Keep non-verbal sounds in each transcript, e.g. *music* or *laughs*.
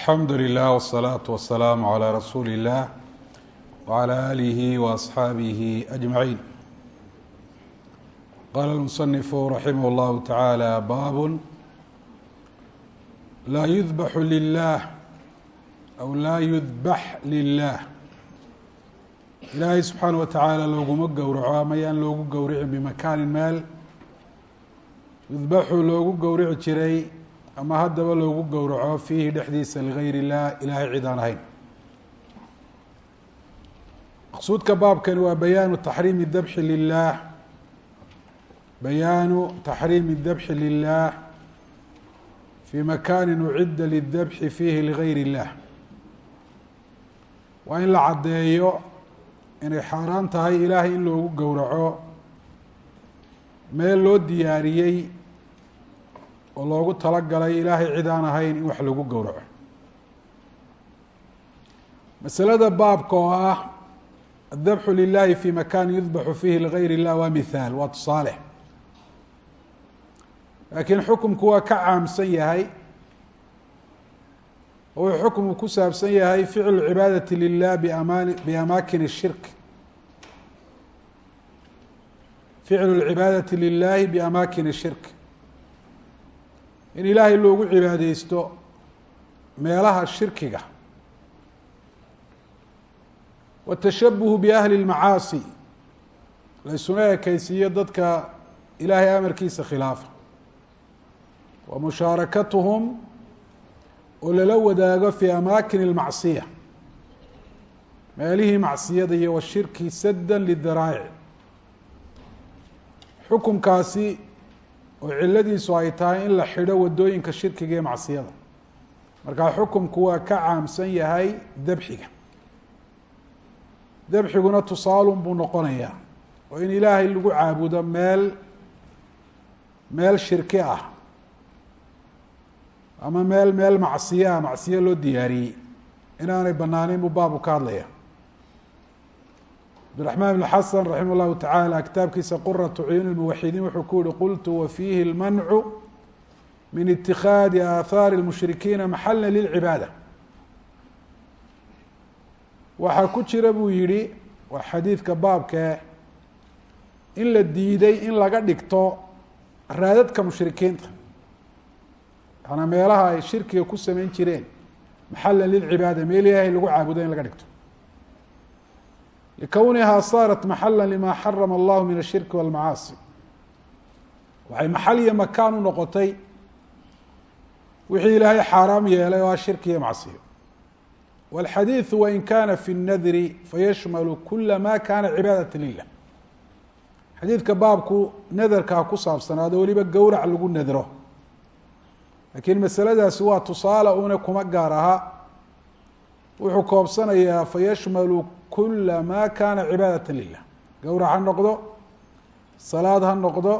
alxamdu lilah wsalaatu wasalaamu calaa rasuuli illaah wacala aalihi waasxaabihi ajmaciin qaala almusanifu raximah allahu tacaala baabun laa yudbaxu lilah aw laa yudbax lilah ilaahay subxaana wa tacaala looguma gowraco ama yaan loogu gowricin bimakaanin meel. Yudbaxu loogu gowrici jiray ama haddaba loogu gowraco fiihi dhexdiisa ligayr illah ilaahay cid aan ahayn. Maqsuudka baabkani waa bayaanu taxriimi dabxi lilah bayaanu taxriimi dabxi lilah fii makaani ucidda lidabxi fiihi ligayr illah waa in la caddeeyo inay xaaraan tahay ilaahay in loogu gowraco. Meel loo diyaariyey oo loogu talagalay ilaahay cid aan ahayn in wax lagu gowraco masalada baabka oo ah addabxu lilahi fi makaani yudbaxu fiihi ligayr illah waa mithaal waa tusaale laakiin xukumku waa ka caamsan yahay oo wuxuu xukumku ku saabsan yahay ficlu cibaadati lilah biamaan biamaakin الshirk ficlu lcibaadati lilahi biamaakin الshirk in ilaahay loogu cibaadeysto meelaha shirkiga. Watashabuhu biahli اlmacaasi laysuna ekeysiiyo dadka ilaahay amarkiisa khilaafa. Wa mushaarakatuhum oo lala wadaago fi amaakin اlmacsiya meelihii macsiyada iyo washirki sadda lidaraa'ic. Xukumkaasi oo ciladiisu ay tahay in la xidho waddooyinka shirkiga iyo macsiyada. Markaa xukumku waa ka caamsan yahay dabxiga. Dabxiguna tusaalun buu noqonayaa oo in ilaahay lagu caabudo meel meel shirki ah ama meel meel macsiye ah macsiye loo diyaariyey. Inaanay banaaneyn buu baabu ka hadlaya cabdiraxmaan ibn xasan raximah llahu tacaala kitaabkiisa quratu cuyuun lmuwaxidiin wuxuu ku yihi qultu wafiihi lmancu min itikaadi aathaari lmushrikiina maxala lilcibaada waxaa ku jira buu yihi waa xadiidka baabkee in la diiday in laga dhigto raadadka mushrikiinta. Yaana meelaha ay shirkiga ku sameyn jireen maxala lilcibaada meel ilaahay lagu caabudo in laga dhigto likownihaa saarat maxala lima xarama allahu min ashirki walmacaasi waxay maxal iyo makaan u noqotay wixii ilaahay xaaraam yeelay oo ah shirki iyo macsiyo walxadiidu wain kana fi اnadri fayashmalu kula ma kana cibaadata lilah xadiidka baabku nadarkaa ku saabsanaado weliba gowrac lagu nadro laakiin masaladaasi waa tusaale una kuma gaar aha wuxuu koobsanayaa fayashmalu kula ma kana cibaadata lilah gowrac ha noqdo salaad ha noqdo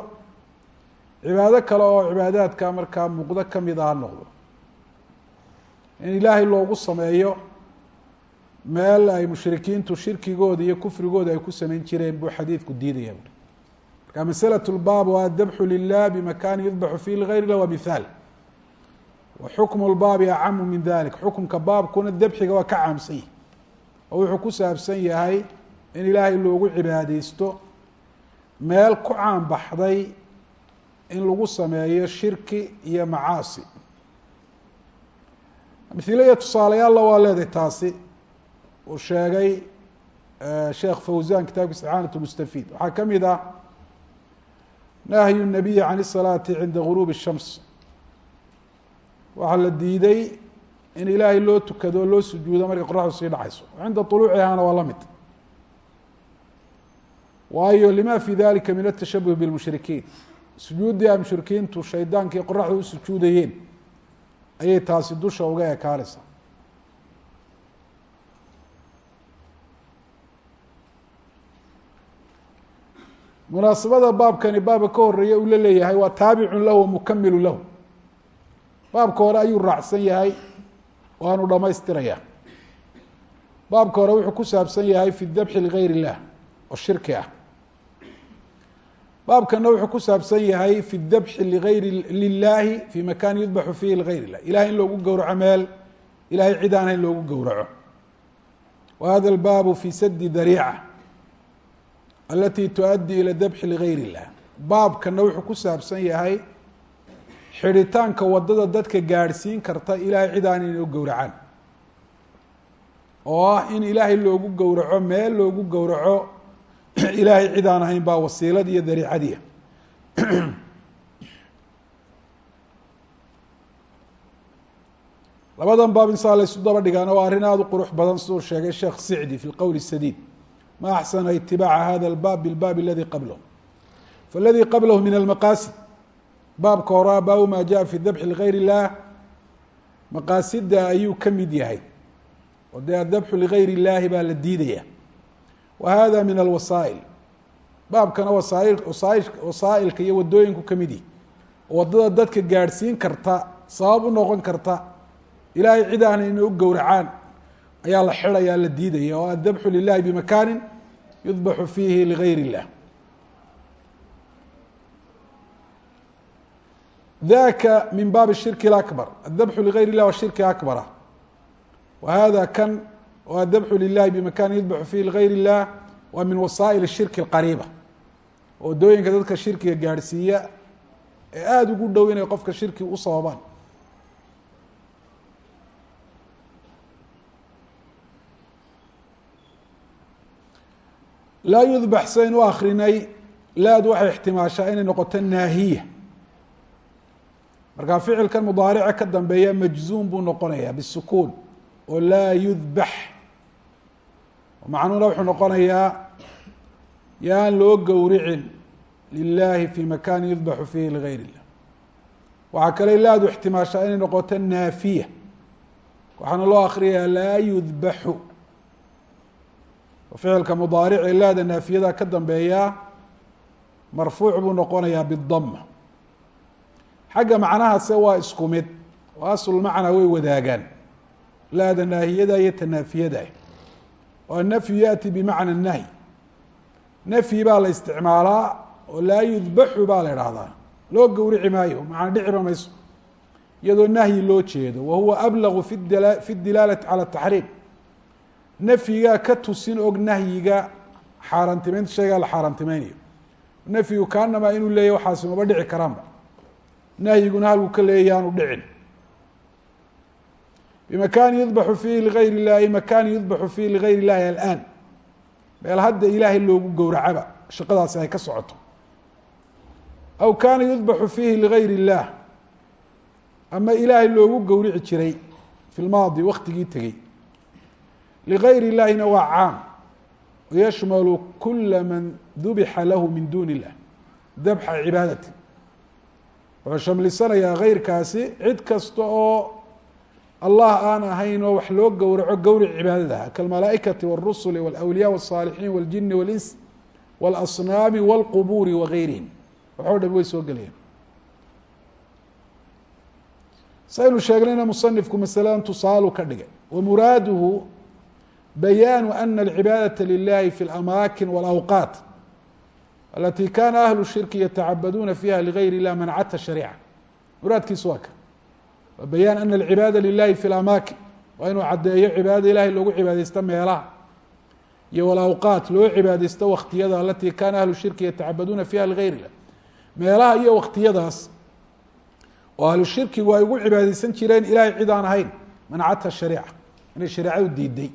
cibaado kale oo cibaadaadka markaa muuqdo kamida ha noqdo. In ilaahay loogu sameeyo meel ay mushrikiintu shirkigooda iyo kufrigooda ay ku sameyn jireen buu xadiidku diidaya marka masalaة اlbaab waa dabxu lilah bimakani yudbaxu fihi ligayr lah waa wa xukmu lbaabi acamu min dalik xukumka baabkuna dabxiga waa ka caamsan yahi oo wuxuu ku saabsan yahay in ilaahay loogu cibaadeysto meel ku caan baxday in lagu sameeyo shirki iyo macaasi mithile iyo tusaalayaalla waa leedahay taasi uu sheegay sheekh fawzan kitaabkiisa icaanat mustafiid waxaa ka mid ah nahyu الnabiyi can الsalaati cinda guruubi الshams waxaa la diiday in ilaahay loo tukado o loo sujuudo markay qoraxdu sii dhacayso. Cinda طuluucihaana waa la mid. Waayo lima fi dalika min atashabuh bاlmushrikiin sujuuddii ay mushrikiintu shaydaankii qoraxda u sujuudayeen ayay taasi dusha uga ekaanaysaa. Munaasabada baabkani baabka ka horreeya uu la leeyahay waa taabicun lahu wamukamilu lahu baabka hore ayuu raacsan yahay waanu dhamaystiraya baabka hore wuxuu ku saabsan yahay fi dabxi ligayr illah oo shirki ah baabkana wuxuu ku saabsan yahay fi dabxi ligayri lilahi fi makan yudbaxu fihi ligayr illah ilahay in loogu gowraco meel ilahay cid aan hayn loogu gowraco wa hada albaabu fi sadi dariica alati tuؤaddi ilى dabxi ligayr اllah baabkana wuxuu ku saabsan yahay xidhitaanka waddada dadka gaadhsiin karta ilaahay cidaan inay u gowracaan. Oo ah in ilaahay loogu gowraco meel loogu gowraco *clears throat* ilaahay cid aan ahayn baa wasiilad iyo dariicadiia *clears throat* labadan baab insaa laysu daba dhigaana waa arrin aada u qurux badan siduu sheegay sheekh sicdi fi lqowl sadiid. Ma axsana itibaaca hada albaab bilbaabi aladii qablahu. Faladii qablahu min almaqaasid baabka horaa baabu ma jaءa fi dabxi ligayr اllah maqaasida ayuu ka mid yahay oo dee adabxu ligayr اllahi baa la diidaya wa hada min alwasaa'il baabkana wasaail wasaail wasaa'ilka iyo wadooyinku ka mid yihi oo waddada dadka gaadhsiin karta sabab u noqon karta ilaahay cid aan inay u gowracaan ayaa la xidhayaa la diidaya oo adabxu lilahi bimakani yudbaxu fiihi ligayr اllah daka min baabi shirki اakbar adabxu ligayr اllah wa shirki akbara wa hada kan oo adabxu lilahi bimakani yudbaxu fiihi ligayr اllah waa min wasaa'il shirki اqariiba wadooyinka dadka shirkiga gaadhsiiya ee aada ugu dhow inay qofka shirki u sababaan laa yudbax sayn u akrinay laad waxay ixtimaashaa inay noqoto naahiya markaa ficilkan mudaarica ka dambeeya majzuum buu noqonayaa bisukuun oo laa yudbax. Macnuuna wuxuu noqonayaa yaan loo gowricin lilahi fi makani yudbaxu fiihi ligayr illah waxaa kale laadu ixtimaashaa inay noqoto naafiya. Waxaana loo akriyaa laa yudbaxu. Ficilka mudaaric laada naafiyada ka dambeeyaa marfuuc buu noqonayaa bidama xagga macnahaase waa isku mid oo aslulmacnaa way wadaagaan laada naahiyada iyo tanaafiyada oo annafyu yaأti bimacna الnahy nafyi baa la isticmaalaa oo laa yudbaxu baa la idhaahdaa loo gowrici maayo macna dhiciba mayso iyadoo nahyi loo jeedo wa huwa ablagu fi fi dilaalati calى الtaxriim nafyigaa ka tusin og nahyiga xaaraantimeynta shaygaa la xaaraantimeynayo nafyigu kaanamaa inuu leeyahy waxaasi maba dhici karaanba nahyiguna halku ka leeyahy aanu dhicin bimakaani yudbaxu fiihi ligayr اllahi makaani yudbaxu fiihi ligayr اllahi alaan meel hadda ilaahay loogu gowracaba shaqadaasi ay ka socoto aw kaana yudbaxu fiihi ligayr اllah ama ilaahay loogu gowrici jiray fi lmaadi waktigii tegey ligayr illahina waa caam yashmalu kula man dubixa lahu min duni illah dabxa cibaadati wuxuu shamlisanayaa keyrkaasi cid kasta oo allah aan ahayn oo wax loo gowraco gowric cibaadadaha kalmalaaئikati wالrusuli wاlأwliya wالصaalixiin wاljini wاlins wاlasnaami wاlqubuuri wagayrihim waxoo dham way soo gelayaan saynu sheegnayna musanifku masaladan tusaalu ka dhigay wamuraaduhu bayaanu ana alcibaadaةa lilahi fi اlamaakin wاlawqaat alati kana ahlu shirki yatacabaduuna fiha ligayr اllah mancata shariica muraadkiisu waa ka waa bayaan ana alcibaada lilahi fi اlamaakin waa inuu caddeeyo cibaadada ilahay loogu cibaadeysto meelaha iyo walawqaat loo cibaadeysto waktiyada alati kana ahlu shirki yatacabaduuna fiha ligayr illah meelaha iyo waktiyadaas oo ahlu shirkigu ay ugu cibaadeysan jireen ilahay cid aan ahayn mancata shariica inay shareecadu diiday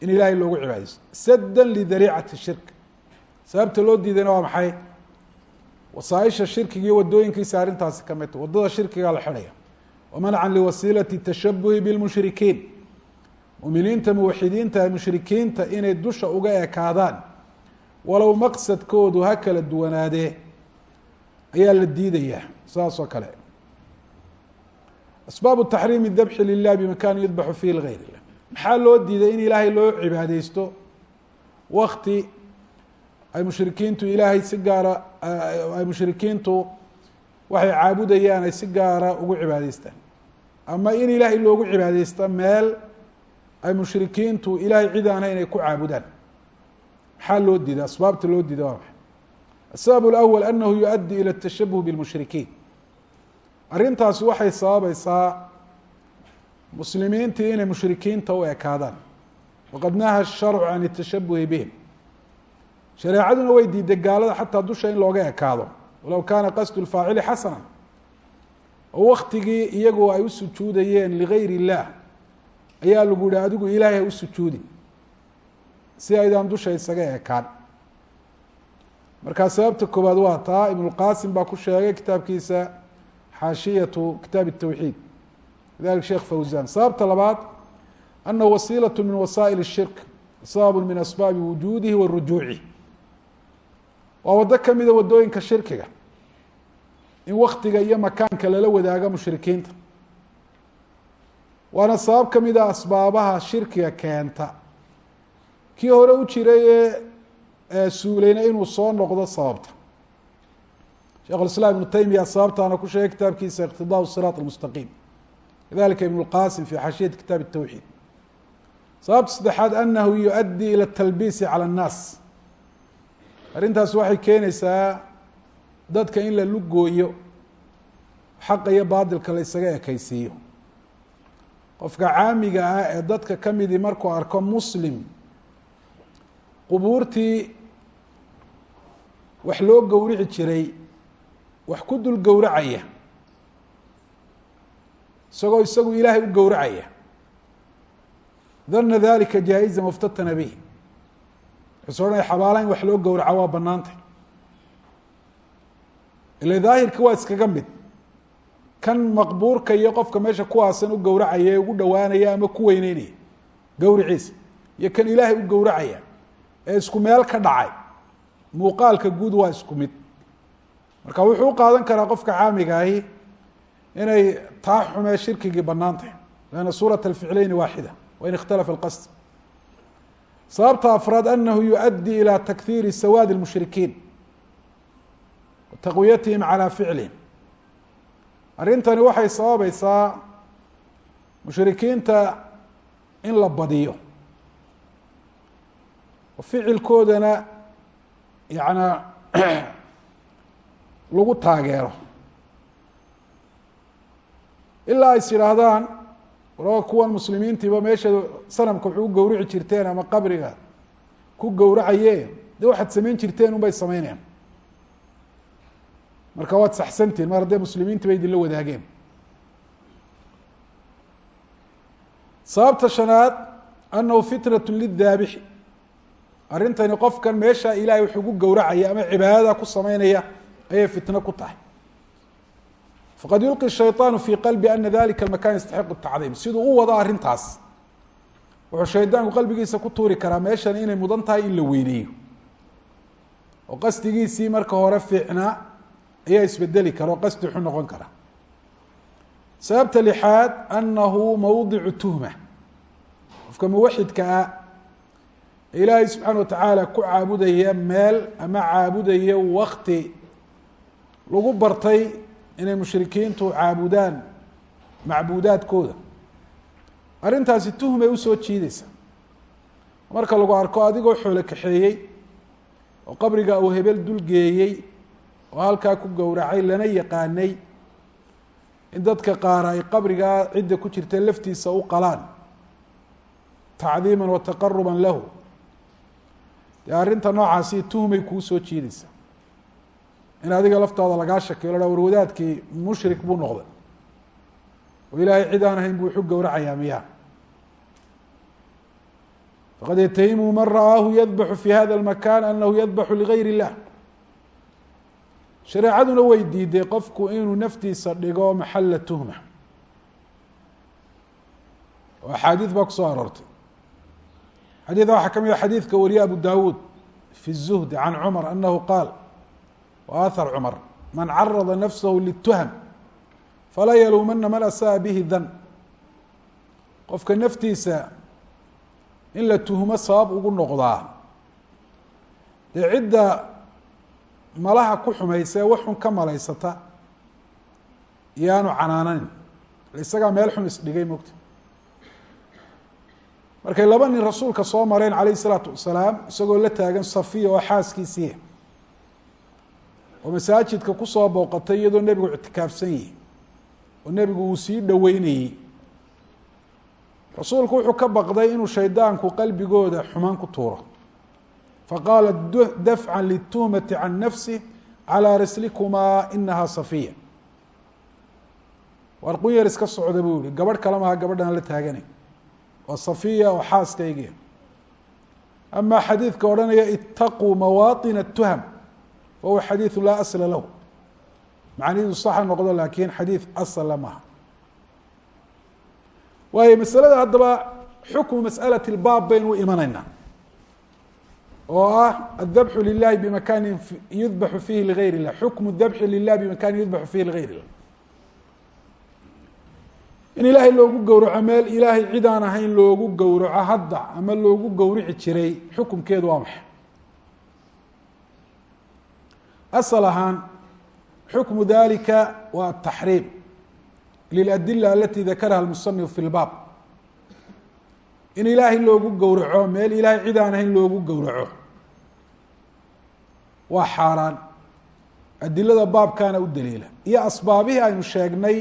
in ilaahay loogu cibaadeysto sadda lidariicati shirk sababta loo diidayna waa maxay? Wasaaisha shirkiga iyo wadooyinkiisa arrintaasi ka midta waddada shirkigaa la xidhaya. Wamancan liwasiilati tashabuhi bilmushrikiin. Muminiinta muwaxidiinta mushrikiinta inay dusha uga ekaadaan. Walow maqsadkoodu ha kala duwanaadee ayaa la diidayaa saas oo kale. Asbaabu taxriimi dabxi lilah bimakani yudbaxu fihi ligayr illah. Maxaa loo diiday in ilaahay loo cibaadeysto wakti ay mushrikiintu ilaahay si gaara ay mushrikiintu waxay caabudayaan ay si gaara ugu cibaadeystaan ama in ilaahay loogu cibaadeysto meel ay mushrikiintu ilaahay cid aan hayn ay ku caabudaan maxaa loo diiday asbaabta loo diiday waa maxay asabab اlأwl anahu yuؤdي ilى الtashabuh bاlmushrikiin arrintaasi waxay sababaysaa muslimiintii inay mushrikiinta u ekaadaan waqad naha sharcu can itashabuhi bihim shareecaduna way diiday gaalada xataa dusha in looga ekaado walow kaana qasdu lfaacili xasana oo waktigii iyagu ay u sujuudayeen ligayr illah ayaa lagu yihi adigu ilaahay ha u sujuudi si aydaan dusha isaga ekaan markaa sababta koowaad waa taa ibnulqasim baa ku sheegay kitaabkiisa xaashiyatu kitaab الtawxiid lidalik sheekh fawzan sababta labaad anahu wasiilaة min wasaa'il الshirk sabab min asbaabi wujuudihi wa rujuucih waa waddo kamida wadooyinka shirkiga in waktiga iyo makaanka lala wadaago mushrikiinta waana sabab kamida asbaabaha shirkiga keenta kii hore u jiray ee suulayna inuu soo noqdo sababta sheekh اiسلام iبnu taymiya sababtaana ku sheegay kitaabkiisa اqtiضاء الصراط المستaqيم kadalika iبن الqاsim في xaashiyati kitaab التwxيid sababta saddexaad anahu yuؤdي ilى التlbisi calى الnaas arrintaas waxay keenaysaa dadka in la lugooyo xaqa iyo baadilka la isaga ekeysiiyo qofka caamiga ah ee dadka kamidii markuu arko muslim qubuurtii wax loo gowrici jiray wax ku dul gowracaya isagoo isagu ilaahay u gowracaya. Dana dalika jaa-iza muftatana bih odhanaya xabaala in wax loo gowraco waa banaantay ila daahirka waa iskaga mid. Kan maqbuurka iyo qofka meesha kuwaasan u gowracaya ee ugu dhowaanaya ama ku weyneynaya gowriciisa iyo kan ilaahay u gowracaya ee isku meel ka dhacay muuqaalka guud waa isku mid. Marka wuxuu u qaadan karaa qofka caamiga ahi inay taa xumee shirkigii bannaan tahay lanna suurat alficleyni waaxida wain ikhtalafa alqasd sababta afraad anahu yuؤdي ilى takhiiri sawaadi الmushrikiin wa taqwiyatihim calى ficlihim arrintani waxay sababaysaa mushrikiinta in la badiyo oo ficilkoodana yana *clears throat* lagu taageero ilaa is yidhaahdaan walaga kuwan muslimiintiiba meesha sanamka wuxuu u gowrici jirteen ama qabriga ku gowracaye de waxaad samayn jirteen un bay sameynayaan marka waad saxsantihin mar haddee muslimiinti ba idinla wadaageen. Sababta shanaad anahu fitnat lidaabixi arrintani qofkan meesha ilaahay wax ugu gowracaya ama cibaadada ku sameynaya ayay fitno ku tahay faqad yulqi shayطaanu fi qalbi ana dalika makan yastaxiqu tacdiim siduu u wado arrintaas wuxuu shaydaanku qalbigiisa ku tuuri karaa meeshan inay mudan tahay in la weyneeyo oo qasdigiisii marka hore fiicnaa ayaa isbedeli kara oo qasdi xu noqon kara sababta lixaad anahu mawdicu tuhma qofka muwaxidka ah ilaahay subxaana watacaala ku caabudaya meel ama caabudaya wakti lagu bartay inay mushrikiintu caabudaan macbuudaadkooda arrintaasi tuhmay u soo jiideysa marka lagu arko adigoo xoolo kaxeeyey oo qabriga uu hebel dulgeeyey oo halkaa ku gowracay lana yaqaanay in dadka qaar ay qabrigaa cidda ku jirta laftiisa u qalaan tacdiima wa taqaruba lahu. Dee arrinta noocaasi tuhmay kuu soo jiideysa in adiga laftaada lagaa shakiyo la war wadaadkii mushrik buu noqday oo ilaahay cid aan ahayn buu wuxu gowracayaa miyaa faqad yatahimu man ra'aahu yadbaxu fi hada اlmakan anahu yadbaxu ligayr اllah shareecaduna way diiday qofku inuu naftiisa dhigo maxala tuhma oo axaadiid baa kusoo aroortay xadiida waxaa ka mid a xadiidka wariye abu dawuud fi الzuhdi can cumar anahu qaal وآثر cمر mن cرض نفسه للتهم falaa yluumana man أsاء bه dن qofka naftiisa in la tuhmo sabab ugu noqdaa dee cidda malaha ku xumaysa ee wax xun ka malaysata iyaanu canaananin isagaa meel xun isdhigay mogta markay laba nin rasuulka soo mareen عalيه الصلاaةu وaسلاam isagoo la taagan safiya oo xaaskiisii oo masaajidka kusoo booqatay iyadoo nebigu ictikaafsan yihi oo nebigu uu sii dhoweynayey rasuulku wuxuu ka baqday inuu shaydaanku qalbigooda xumaan ku tuuro faqaala dafca lituhmati can nafsi calىa rislikumaa inahaa safiya waar qunyar iska socda buu yihi gabadh kale maha gabadhaan la taaganay waa safiya oo xaaskaygiia amaa xadiidka odhanaya itaquu mawaaطin الtuham fahuwa xadiiثu laa asla lahu macnihiidu saxa noqdo laakiin xadiid asla maaha waayo masalada haddaba xukmu masأalaة اlbaab baynu u imanaynaa oo ah adabxu lilahi bimakani yudbaxu fihi ligayr الlah xukmu dabxi lilah bimakani yudbaxu fihi ligayr الlah in ilaahay loogu gowraco meel ilaahay cid aan ahayn loogu gowraco hadda ama loogu gowrici jiray xukumkeedu waa maxay asal ahaan xukmu dalika waa ataxriim liladila alati dakaraha lmusanif fi lbaab in ilaahay loogu gowraco meel ilaahay cid aan ahayn loogu gowraco waa xaaraan. Adilada baabkaana u daliila. Iyo asbaabihii aynu sheegnay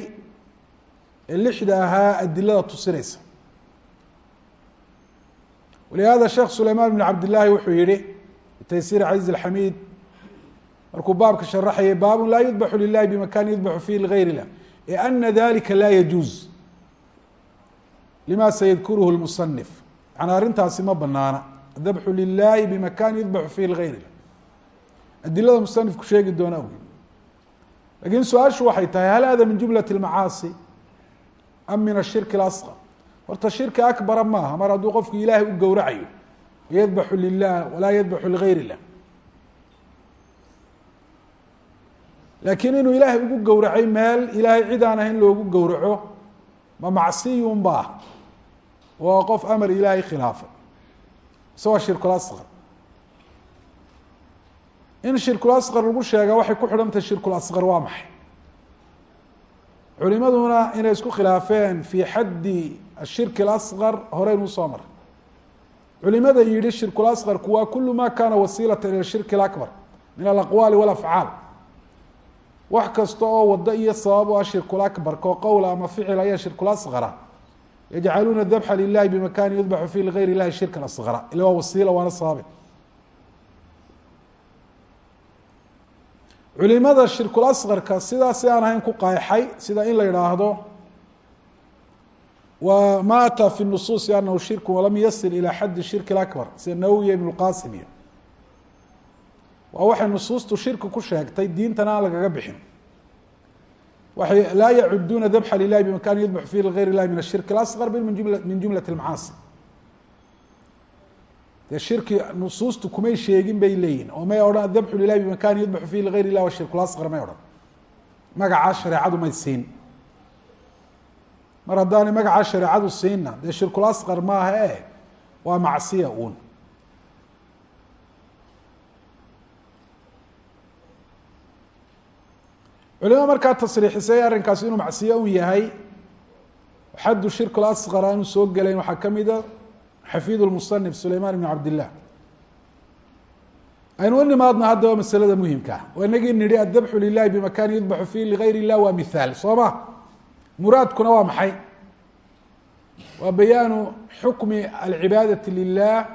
ee lixda ahaa adilada tusinaysa walihada sheekh sulaymaan bn cabdillaahi wuxuu yihi bitaysiir caziz alxamiid markuu baabka sharaxayay baabun laa yudbaxu lilahi bimakani yudbaxu fihi ligayr illah e ana dalika laa yajuuz lima sayadkuruhu lmusanif yanaa arrintaasi ma banaana adabxu lilahi bimakani yudbaxu fihi ligayr illah adilada musanifku sheegi doona wy laakiin su'aashu waxay tahay hal hada min jumlat اlmacaasi am min ashirki اlasqar horta shirki akbara maaha. Mar hadduu qofku ilaahay u gowracayo yadbaxu lilah walaa yadbaxu ligayr illah laakiin inuu ilaahay ugu gowracay meel ilaahay cid aan ahayn loogu gowraco ma macsiyun ba waa qof amar ilaahay khilaafay. Mise waa shirkulasqar in shirkulasqar lagu sheega waxay ku xidhantahay shirkulasqar waa maxay? Culimaduna inay isku khilaafeen fi xaddi ashirki اlasqar horeynu u soo maray. Culimada yihi shirkulasqarku waa kulu ma kana wasiilata ila shirki اlakbar min alaqwaali walafcaal wax kasta oo wado iyo sabab u ah shirkulakbar koo qowla ama ficil ayaa shirkulasqara yajcaluuna dabxa lilahi bimakani yudbaxu fi ligayr illahi shirka asqara ila waa wasiila waana sababe culimada shirkul asqarka sidaas aan ahayn ku qaaxay sida in la yihaahdo wa ma fi nusuusi anahu shirku walam yasil ilaa xaddi shirki اakbar sida nawowiya ibn اlqasim iyo waa nusuustu shirki ku sheegtay diintana lagaga bixin. Waxay laa yacuduuna dabxa lilahi bimakani yudbaxu fihi ligayr illahi min ashirki اlasqar bal min jumlat اlmacaasi dee shirki nusuustu kumay sheegin bay leeyihiin oo may odhan adabxu lilahi bimakani yudbaxu fihi ligayr illah wa shirkulasqar may odhan. Magacaa shareecadu may siin. Mar haddaanay magacaa shareecadu siinna dee shirkulasqar maaha e waa macsiya uun culimo markaa tasriixisay arrinkaasi inuu macsiye un yahay xaddu shirku lasqar aanu soo gelayn waxaa kamida xafid musanif sulayman ibn cabdillah. Aynu u nimaadno haddaba masalada muhimka ah. Oo inagii nidhi adabxu lilahi bimakani yudbaxu fihi ligayr illah waa mithaal soo ma? Muraadkuna waa maxay? Waa bayaanu xukmi alcibaadati lilah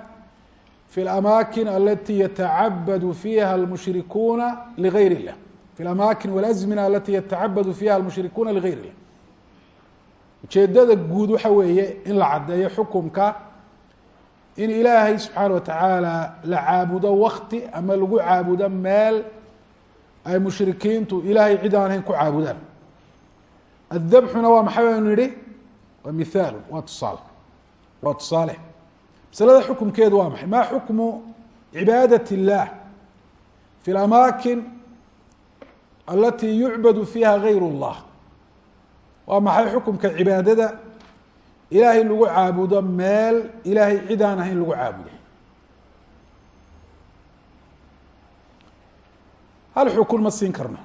fi اlamaakin alati yatacabadu fiha almushrikuuna ligayr illah fi اlamaakin walazmina alati yatacabadu fiha almushrikuuna ligayr illah ujeedada guud waxa weeye in la caddeeyo xukumka in ilaahay subxaana watacaala la caabudo wakti ama lagu caabudo meel ay mushrikiintu ilaahay cid aan ahayn ku caabudaan addabxuna waa maxay baynu yihi waa mithaalu waa tusaale waa tusaale masalada xukumkeedu waa maxay ma xukmu cibaadat اllah fi اlamaakin alati yucbadu fiiha gayr اllah waa maxay xukumka cibaadada? Ilaahay lagu caabudo meel ilaahay cid aan ahayn lagu caabudo. Hal xukun ma siin karno.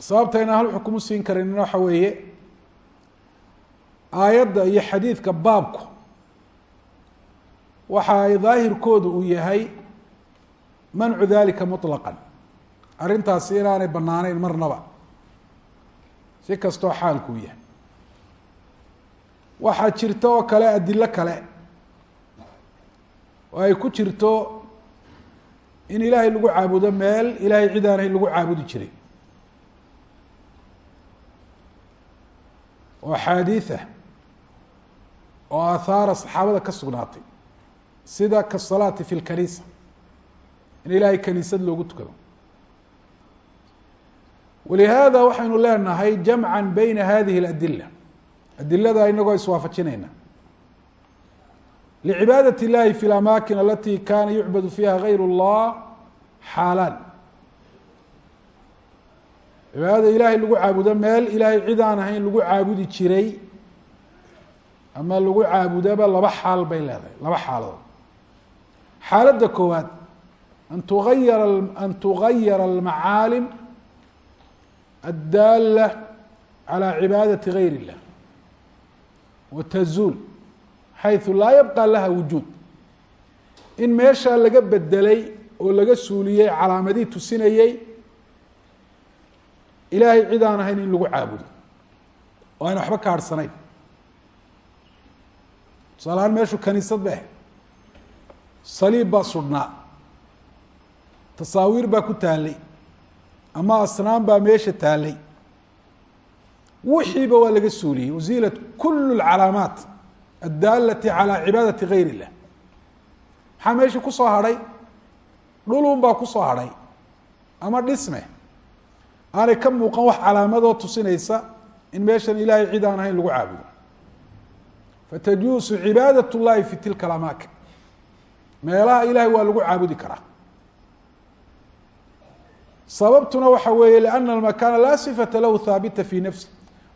Sababta inaan hal xukun u siin karin waxa weeye aayadda iyo xadiidka baabku. Waxa ay daahirkoodu uu yahay mancu dalika muطlaqan arrintaasi inaanay banaaneyn marnaba si kastoo xaalkuu yahay. Waxaa jirta oo kale adilo kale. Oo ay ku jirto in ilaahay lagu caabudo meel ilaahay cid aan ahayn lagu caabudi jiray. Oo axaadiida oo aathaara saxaabada ka sugnaatay. Sida kasalaati fi lkaniisa in ilaahay kaniisad loogu tukado walihaada waxaynu leenahay jamca bayna hadihi اladila adilada inagoo iswaafajinayna licibaadaة اllahi fi اlamaakin alati kana yucbadu fiha gayr اllah xaalaan cibaadada ilaahay lagu caabudo meel ilaahay cid aan ahayn lagu caabudi jiray ama lagu caabudaba laba xaal bay leedahay laba xaaladood xaaladda koowaad an tuayara an tugayara almacaalim addaala calى cibaadati gayr اllah watazuul xayثu laa yabqa laha wujuud in meeshaa laga bedelay oo laga suuliyey calaamadihii tusinayey ilaahay cid aan ahayn in lagu caabudo oo ayna waxba ka harhsanayn tusaale ahaan meeshu kaniisad ba ahayd saliib baa sudhnaa tasaawiir baa ku taalay ama asnaam baa meesha taalay wixiiba waa laga suuliyey uziilat kulu اlcalaamaat addaalati calى cibaadati gayr اllah maxaa meeshii kusoo hadhay dhulun baa kusoo hadhay ama dhisme aanay ka muuqan wax calaamadoo tusinaysa in meeshan ilaahay cid aan ahayn lagu caabudo fatajuusu cibaadaة اllahi fi tilka اlamaakin meelaha ilahay waa lagu caabudi karaa sababtuna waxa weeye لأna الmakana laa صifata lahu haabita fi nafsi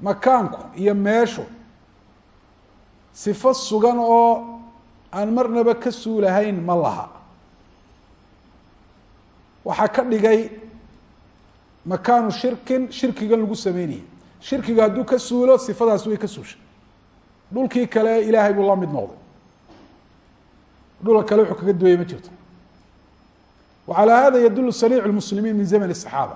makaanku iyo meeshu sifo sugan oo aan marnaba ka suulahayn ma laha waxaa ka dhigay makaanu shirkin shirkigan lagu sameynayay shirkiga hadduu ka suulo sifadaas way ka suushay dhulkii kale ilaahay buu la mid noqday dhulka kale wuxuu kaga duwayay ma jirto وعalى hada ydul صنيiع المسلimiin min زmن الصحاabة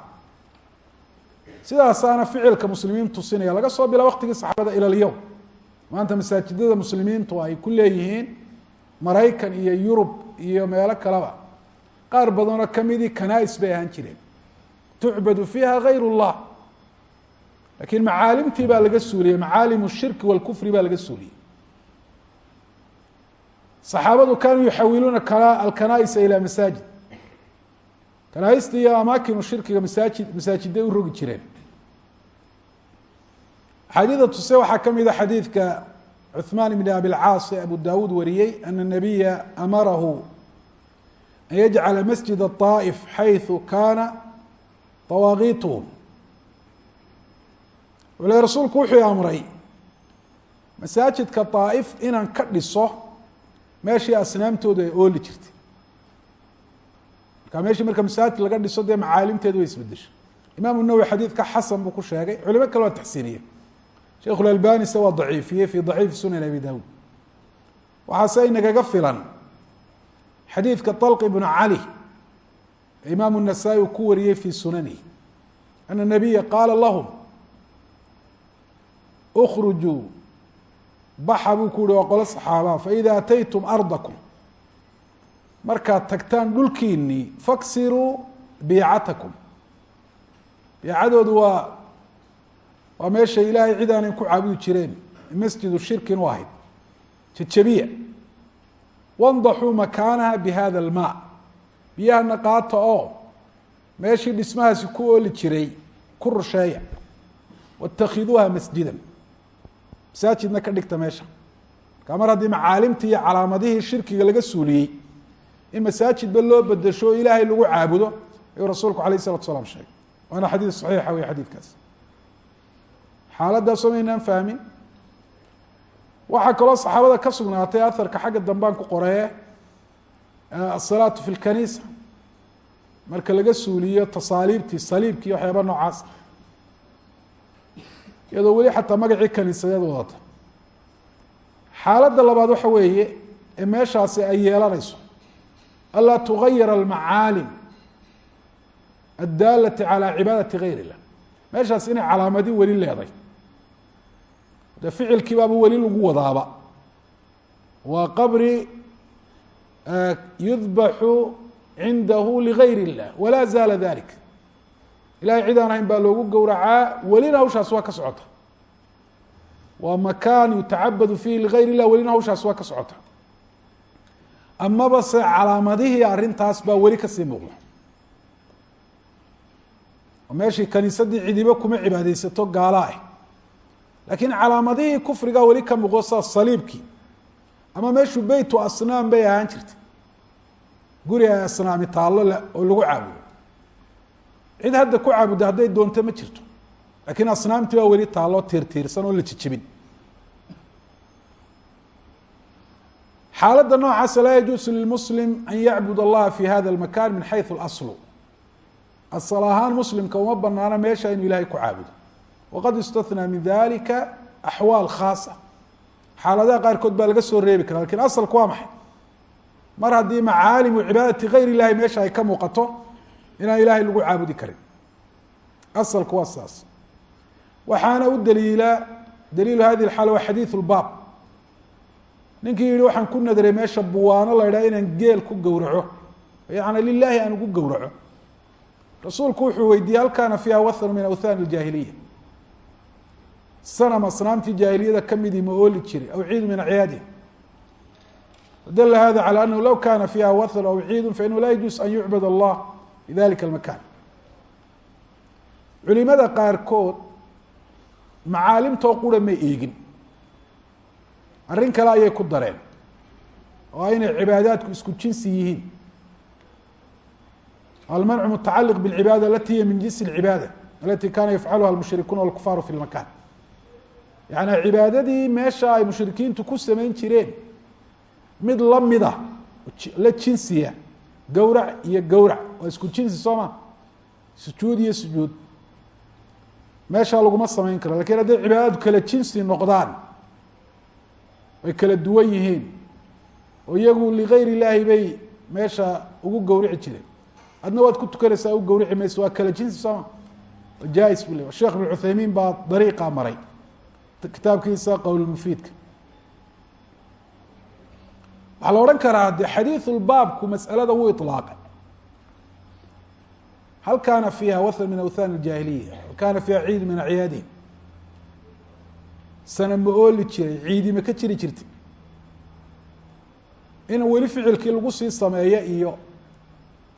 sidaasaana ficilka muslimiin tusinaya laga soo bila waqtigii صaxaabada ilى اlyوم maanta masaajidada muslimiintu ay ku leeyihiin maraykan iyo yurub iyo meelo kaleba qaar badanoo kamidii kanais bay ahaan jireen tucbadu fiiha غayr الlah lakin macaalimtii baa laga suuliyey macaalim الshirki والkfri baa laga suuliyey صaxaabadu kanuu yuxawiluuna alkana'isa ilى masaajid kanaista iyo amaakinu shirkiga masaajid masaajiday u rogi jireen axaadiida tuse waxaa ka mida xadiidka cuثmaan bn abi lcaas ee abu dawuud wariyey ana الnabiya amarahu an yajcala masjid الطaa'if xayثu kana طawaaqiituhum wule rasuulku wuxuu amray masaajidka طaa'if inaan ka dhiso meeshii asnaamtooda ay ooli jirtay marka meeshii marka masaajid laga dhiso dee macaalimteedu way isbedeshay imam الnawowi xadiidka xasan buu ku sheegay culimo kale waa taxsiiniye sheikh اlalbani se waa daciifiyey fi daciifi sunan abi dawud waxaase inagaga filan xadiidka طalq ibn cali ee imaam الnasaa-i uu ku wariyey fi sunanihi ana الnabiya qaala lahum اkrujuu baxa buu ku yihi waa qolo saxaaba faida ataytum ardakum markaad tagtaan dhulkiinii faksiruu biicatakum biicadoodu waa waa meesha ilaahay cid aanay ku caabudi jireen. Masjidu shirkin u ahayd. Jejabiya wandaxuu makaanaha bihada almaa biyahana qaata oo meeshii dhismahaasi ku ooli jiray ku rusheeya. Watakhiduuha masjidan. Masaajidna ka dhigta meesha. Markaa mar haddii macaalimtii iyo calaamadihii shirkiga laga suuliyey in masaajidba loo bedesho o ilaahay lagu caabudo ayuu rasuulku alayh isalatu salaam sheegay. Waana xadiid saxiixa wey xadiidkaas. Xaaladdaasoo maynaan fahmin. Waxaa kaloo saxaabada ka sugnaatay aharka xagga dambaan ku qoree asalaatu fi lkaniisa marka laga suuliyo tasaaliibtii saliibkii waxyaaba noocaas. Iyadoo weli xataa magacii kaniisadeed wadata xaaladda labaad waxa weeye ee meeshaasi ay yeelanayso anlaa tugayira almacaalim addaalati calى cibaadati gayr illah meeshaas inay calaamadi weli leeday de ficilkii baaba weli lagu wadaaba waa qabri yudbaxu cindahu ligayr اllah walaa zaala dalik ilahay cid aan ahayn baa loogu gowracaa welina hawshaas waa ka socota waa makaan yutacabadu fiihi ligayr illah welina hawshaas waa ka socota amaba se calaamadihii arrintaas baa weli ka sii muuqda. Oo meeshii kaniisadii cidibo kuma cibaadeysato gaala ah. Laakiin calaamadihii kufrigaa weli ka muuqdo sida saliibkii. Ama meeshuu beytu asnaam bay ahaan jirtay. Guri ay asnaami taallo le oo lagu caabudo. Cid hadda ku caabudda hadday doonto ma jirto. Lakiin asnaamtii baa weli taallo tiirtiirsan oo la jijibin xaaladda noocaasa laa yajuusu lilmuslim an yacbud allaha fi hada lmakan min xayثu اlaslu asal ahaan muslimka uma banaano meesha inuu ilahay ku caabudo waqad istathnaa min dalika axwaal khaasa xaaladaha qaarkood baa laga soo reebi kara lakin asalku waa maxay mar haddii macaalimu cibaadati gayr illahi meesha ay ka muuqato inaan ilahay lagu caabudi karin asalku waa saas waxaana u daliila daliilu hadi اxaal waa xadiiث اlbaab ninkii yihi waxaan ku nadray meesha buwaano la idhaha inaan geel ku gowraco yani lilahi aan ugu gowraco rasuulku wuxuu weydiiyey hal kaana fiiha wathanu min awthan اjaahiliya sanam asnaamtii jaahiliyada kamidii ma ooli jiray aw ciidu min acyaadih dala hada calى anahu law kana fiiha wathan aw ciidu fainahu la yajuus an yucbad allah fi dalika اlmakan culimada qaarkood macaalimtoo qura may eegin arrin kale ayay ku dareen. Oo inay cibaadaadku isku jinsi yihiin. Almancu mutacaliq bاlcibaada alati hiya min jinsi اlcibaada alati kana yafcaluha almushrikuuna walkufaaru fi lmakan yaani cibaadadii meesha ay mushrikiintu ku samayn jireen mid lamida la jinsiya gowrac iyo gowrac. Waa isku jinsi soo ma? Sujuud iyo sujuud. Meeshaa laguma samayn karo laakiin hadday cibaadadu kala jinsi noqdaan way kala duwan yihiin. Oo iyagu ligayr illaahi bay meesha ugu gawrici jireen. Adna waad ku tukanaysaa u gawrici mayso waa kala jinsi sooma jais bu le sheekh ibn baa dariiqaa maray. Kitaabkiisa qowlmufiidka waxaa la odhan karaa de xadiiulbaabku masalada wuu ilaaqay hal kaana fiiha wathan min awthan اjaahiliya hal kaana fiiha ciid min acyaadihim sana ma ooli jiray ciidi ma ka jiri jirtay in weli ficilkii lagu sii sameeyo iyo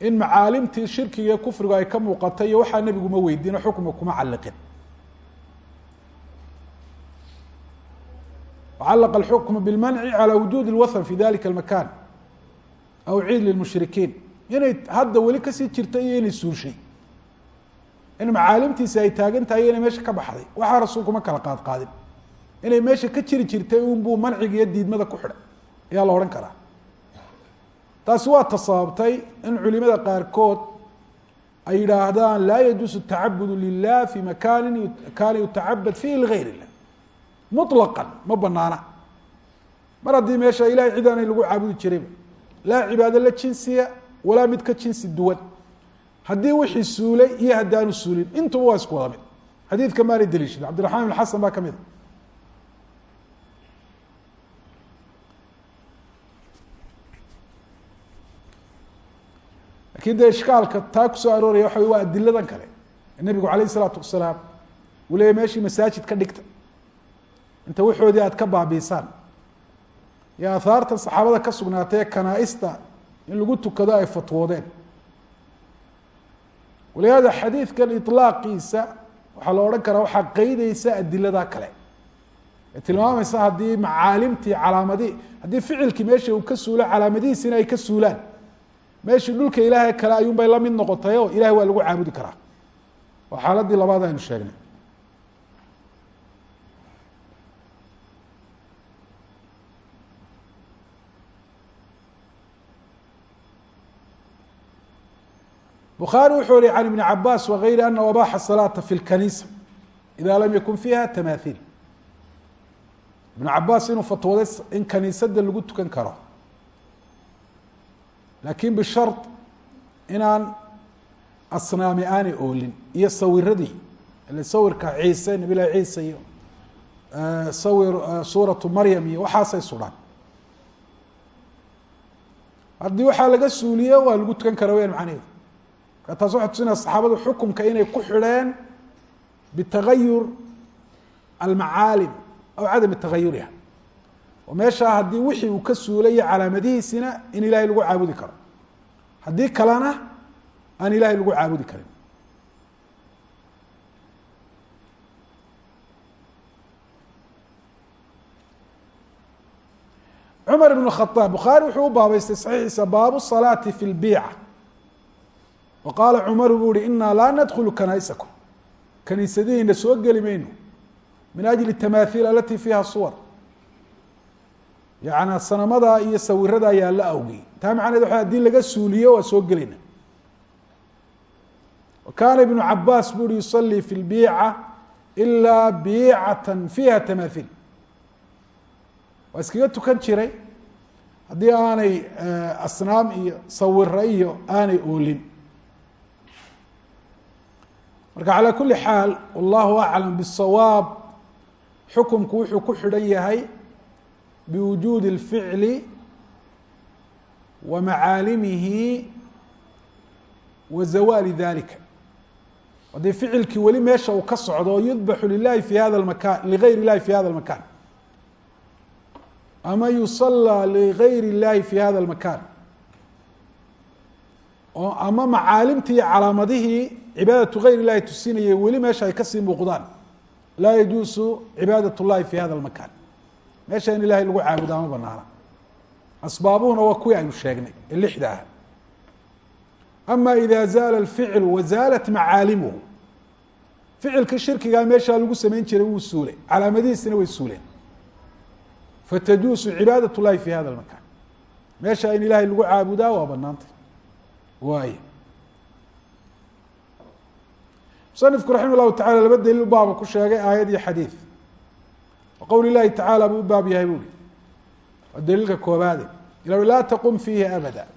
in macaalimtii shirkiga kufrigu ay ka muuqatay iyo waxaa nebigu ma weydiino xukma kuma caliqin وcلق الحكم بالmنع عlى وجود الwثن في ذلika المكان أو cيid للمشhriكين inay hadda weli kasii jirta iyo inay suushay in macaalimtiisi ay taagan tahay inay meesha ka baxday waxaa rasuulku ma kala qaad qaadin inay meesha ka jiri jirtay unbuu manciga iyo diidmada ku xidhay ayaa la odhan karaa. Taasi waa tasaabtay in culimada qaarkood ay yidhaahdaan laa yajuusu tacabudu lilah fi makaani kaana yutacabad fihi ligayr illah. Muطlaqan ma banaana mar haddii meesha ilahay cid lagu caabudi jirayba laa cibaado la jinsiya walaa mid ka jinsi duwan. Haddii wixii suulay iyo haddi aanu suulin intuba waa isku wada mid. Xadiidka maanay daliishada cabdiraxmaan ibn xasan baa ka mid a. laakiin dee ishkaalka taa ku soo arooraya waxa waa adiladan kale. Nebigu alayh isalaatu wasalaam uu leeyay meshii masaajid ka dhigta. Inta waxoodii aada ka baabiisaan. Iyo aahaartan saxaabada ka sugnaatay kanaa-ista in lagu tukado ay fatwoodeen. Walihaada xadiidkan iطlaaqiisa waxaa la odhan karaa waxaa qeydeysa adilada kale. Ee tilmaamaysa haddii macaalimtii calaamadii haddii ficilkii meesha uu ka suulo calaamadihiisina ay ka suulaan meeshii dhulka ilaahay kale ayuun bay la mid noqotay oo ilahay waa lagu caabudi karaa. Waa xaaladii labaad aynu sheegnay. Bukhaari wuxuu yihi can ibni cabaas wagayri anahu abaxa salaata fi lkaniisa ida lam yakun fiha tamahiil ibnu cabaas inuu fatwooday in kaniisada lagu tukan karo laakiin bishar inaan asnaami aanay oolin iyo sawiradii sawirka ciise nabi lahi ciise iyo sawir suuratu maryam iyo waxaasay sudhaan haddii waxaa laga suuliyo waa lagu tukan kara weyaan macnaheedu. Marka taas waxay tusinaya saxaabadu xukumka inay ku xidheen bitagayur almacaalim aw cadami tagayuriha oo meeshaa haddii wixii uu ka suulayo calaamadihiisina in ilahay lagu caabudi karo. Haddii kalena aan ilahay lagu caabudi karin. Cumar ibn khaaab bukhaari wuxuu u baabeystay saxiixiisa baabu salaati fi lbiica. Wa qaala cumaru buu uhi inaa laa nadkhulu kanaa'isakum kaniisadihiina soo geli mayno. Min ajli tamaahiil alati fiiha suwar yaعnaa sanamada iyo sawirada ayaa la awgey taa macneed waa hadii laga suuliyo waa soo gelayna wa kaana ibnu cabaas bu uhi yusalii fi lbiica ilaa biicata fiiha tamaahiil waa iskaga tukan jiray haddii aanay asnaam iyo sawiro iyo aanay oolin marka calى kuli xaal wallahu aclam bالsawaab xukumku wuxuu ku xidhan yahay biwujuudi اlficli wa macaalimihi wa zawaali dalika haddii ficilkii weli meesha uu ka socdo oo yudbaxu lilahi fi hada makan ligayr اllahi fi hada اlmakan ama yusallى ligayr اllahi fi hada اlmakan oo ama macaalimtii iyo calaamadihii cibaadatu gayr اllahi tusinayay weli meesha ay kasii muuqdaan laa yajuusu cibaadaة اllahi fi hada اlmakan meesha in ilahay lagu caabudaa ma banaana asbaabuhuna waa kuwii aynu sheegnay ee lixda ah ama ida zaala اlficl wazaalat macaalimuhu ficilka shirkigaa meeshaa lagu samayn jiray wuu suulay calaamadihiisina way suuleen fatajuusu cibaadaة اllahi fi hada اlmakan meesha in ilahay lagu caabudaa waa banaantay waay musanifku raximah llahu tacala laba daliil baaba ku sheegay aayad iyo xadiid qowli lahi tacala buu baab yahay buui waa daliilka koobaade il laa taqum fiihi abada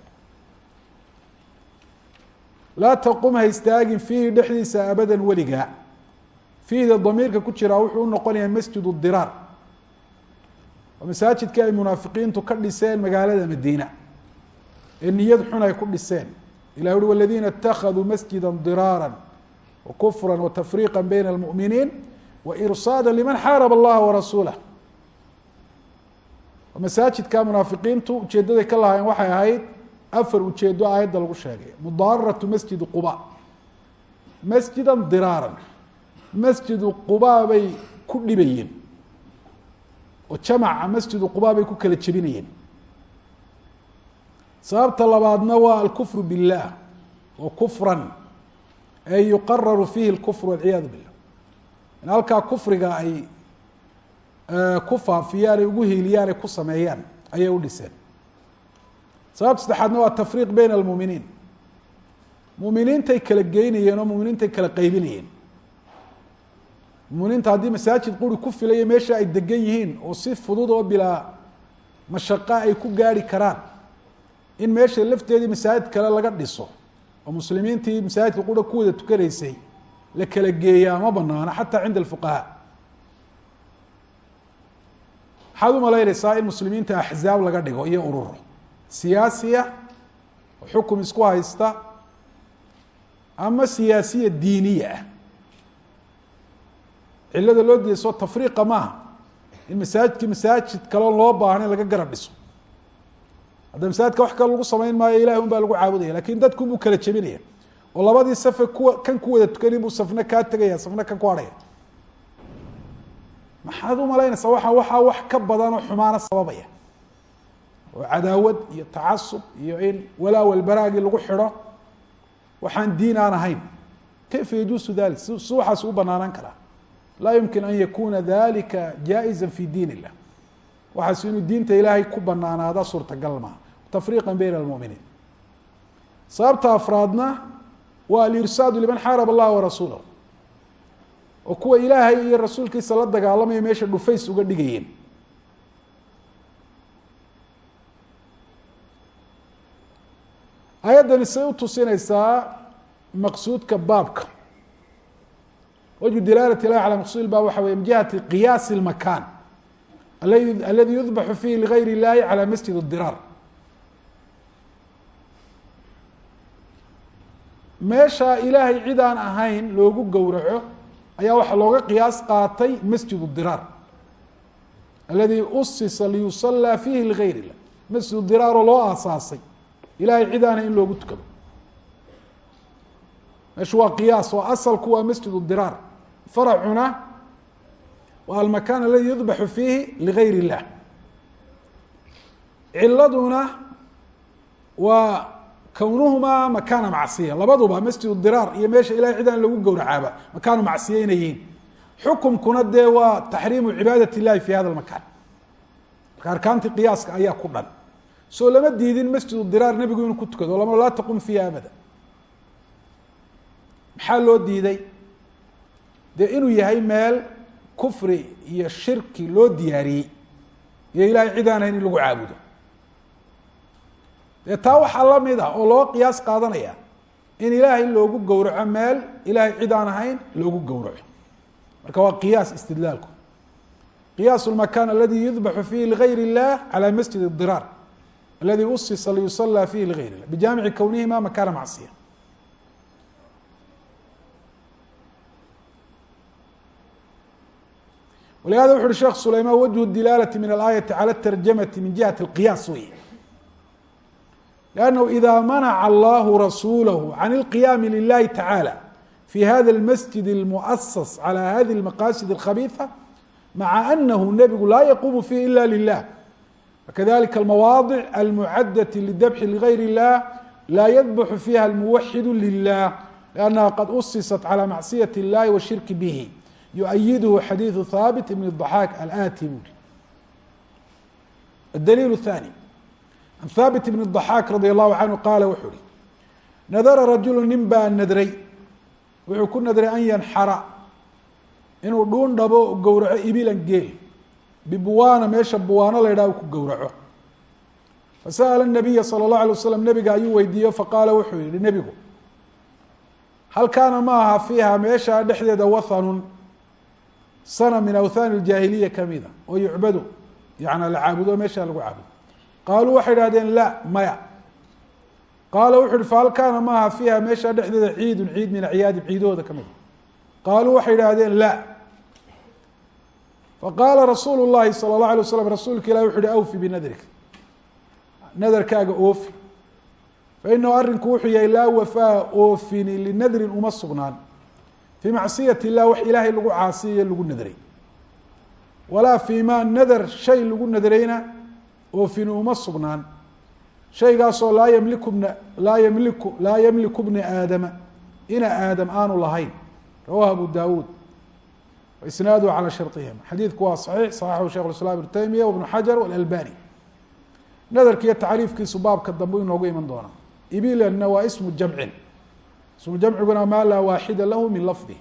laa taqum haystaagin fiihi dhexdiisa abadan weligaa fiihda damiirka ku jiraa wuxuu u noqonayaa masjid diraar waa masaajidkii ay munaafiqiintu ka dhiseen magaalada madiina ee niyad xun ay ku dhiseen ilah ui waladiina اtakaduu masjida diraara wakufra watafriiqa bayna اlmuminiin wairsaada liman xaarab allaha warasuulah masaajidka munaafiqiintu ujeedaday ka lahaayeen waxay ahayd afar ujeedo aayadda lagu sheegay. Mudaaratu masjidi quba. Masjida diraaran. Masjidu quba bay ku dhibayeen. Oo jamaca masjidu quba bay ku kala jebinayeen. Sababta labaadna waa alkufru biاllah wa kufran ay yuqararu fiihi اlkufr walciyaadu billah halkaa kufriga ay ku faafiyaan ay ugu hiiliyaan ay ku sameeyaan ayay u dhiseen. Sababta saddexaadna waa tafriiq beyna almuminiin. Muminiintay kala geynayeen oo muminiintay kala qeybinayeen muminiinta haddii masaajid quri ku filayo meesha ay degan yihiin oo si fudud oo bilaa mashaqa ay ku gaari karaan in meesha lafteedii masaajid kale laga dhiso oo muslimiintii masaajidka qura ku wada tukanaysay la kala geeyaa ma banaana xataa cinda alfuqahaa maxaad u malaynaysaa in muslimiinta axzaab laga dhigo iyo ururo. Siyaasiya oo xukum isku haysta ama siyaasiya diiniya ah. Cilada loo diidaysoo tafriiqa maaha in masaajidkii masaajid kaleo loo baahna in laga garab dhiso. Hadda masaajidka wax kale lagu samayn maayo ilahi un baa lagu caabudaya laakiin dadku kala jebinaya oo labadii safe kuwa kan ku wada tukanin buu safna kaa tegaya safna kan ku harhaya maxaad u malaynaysaa waxa waxaa wax ka badanoo xumaana sababaya. Oo cadaawad iyo tacasub iyo in walaa walbaraagii lagu xidho. Waxaan diin aan ahayn. Kayfa yajuusu dalik si waxaas u banaanaan karaa laa yumkin an yakuna dalika jaa'iza fi diin illah waxaas inuu diinta ilaahay ku banaanaada suurtagal maaha tafriiqa bayna almuminiin. Sababta afraadna wa alirsaadu liman xaarab allaha warasuulah oo kuwa ilaahay iyo rasuulkiisa la dagaalamaya meesha dhufays uga dhigayeen. Ayaddani say u tusinaysaa maqsuudka وجه wajhu dilaalat ilahi calaa maqsuud baab waxa wey min jihati qiyaasi makan aladi yudbaxu fiihi ligayr illahi meesha ilaahay cidaan ahayn loogu gowraco ayaa waxaa looga qiyaas qaatay masjid diraar. Aladii usisa liyusallaa fiihi ligayr illah masjid diraaroo loo aasaasay. Ilaahay cidaana in loogu tukado. Meeshu waa qiyaas oo asalku waa masjid diraar. Faracuna waa almakaan aladi yudbaxu fiihi ligayr illah ciladuna waa kownuhumaa makana macsiya. Labaduba masjid diraar iyo meesha ilahay cid aan lagu gowracaaba makaanu macsiya inay yihiin. Xukumkuna dee waa taxriimu cibaadat اllahi fi hada makan marka arkaantii qiyaaska ayaa ku dhan. Soo lama diidin masjid diraar nebigu inuu ku tukado lama laa taqum fiiha abada. Maxaa loo diiday? Dee inuu yahay meel kufri iyo shirki loo diyaariyey iyo ilahay cid aan ahayn in lagu caabudo dee taa waxaa lamid ah oo loo qiyaas qaadanaya in ilaahay loogu gowraco meel ilahay cid aan ahayn loogu gowraco marka waa qiyaas istidlaalku qiyaas lmakan aladi yudbaxu fihi ligayr اllah calى masjid الdiraar aladi usisa liyusala fihi ligayr اllah bijaamici kownihima makana macsiya walihada wuxu uhi sheekh sulayman wجه dilaalati min alaayaةi calى الtarjamati min jihaة اlqiyaas wey لأnnahu إida manaca allahu rasuulahu can اlqiyaami lilahi tacaalى fi hada اlmasjid اlmuؤsas calى hadi اlmaqasid الkhabiiثة maca anahu nebigu laa yaqumu fihi ila lilah fakadalika almawaadic almucadaةi lidabxi ligayr الlah laa yadbaxu fiha almuwaxidu lilah لأnnaha qad usisat calى macصiyaة اllahi washirki bih yuأyidhu xadiiثu haabit ibn الضaxaak alati buri الdaliil الثاني عن haaبت بن الضحاk رadي الlه عanه qaala wuxuu uhi nadra rajulu nin baa nadray wuxuu ku nadray an yanxara inuu dhuun dhabo gowraco ibilan geel bibuwaana meesha buwaano la ydhah ku gowraco fasأla النabiya slى الlaه عليه wasلم nebiga ayuu weydiiye faqaala wuxuu yihi nebigu hal kaana ma aha fiiha meesha dhexdeeda wahanun sana min awthan الjaahiliya kamida oo yucbadu yana la caabudo meesha lagu caabudo qaaluu waxay idhahdeen la maya. Qaala wuxu uhi fahal kaana maaha fiiha meesha dhexdeeda ciidun ciid min acyaadin ciidahooda ka mida qaaluu waxay idhahdeen la. Faqaala rasuulu llahi salى اllahu alay waslam rasuulka ilahi wuxu uhi awfi binadrika nadarkaaga oofi. Fainahu arrinku wuxuu yahay laa wafaa oofini linadrin uma sugnaan. Fii macsiyati illah wax ilaahay lagu caasiyayo lagu nadray walaa fii ma nadar shay lagu nadrayna oofini uma sugnaan shaygaasoo laa yamliku bna laa yamliku laa yamliku bni aadama ina aadam aanu lahayn rawahu abu dawuud waisnaaduhu calى sharطihima xadiidku waa صaxiix صaxaxu shekh اiسlam ibn taymiya wbnu xajar walalbani nadarka iyo tacriifkiisu baabka dambe inoogu iman doonaa ibilana waa ismu jamcin ismu jamciguna maa laa waaxida lahu min lafdi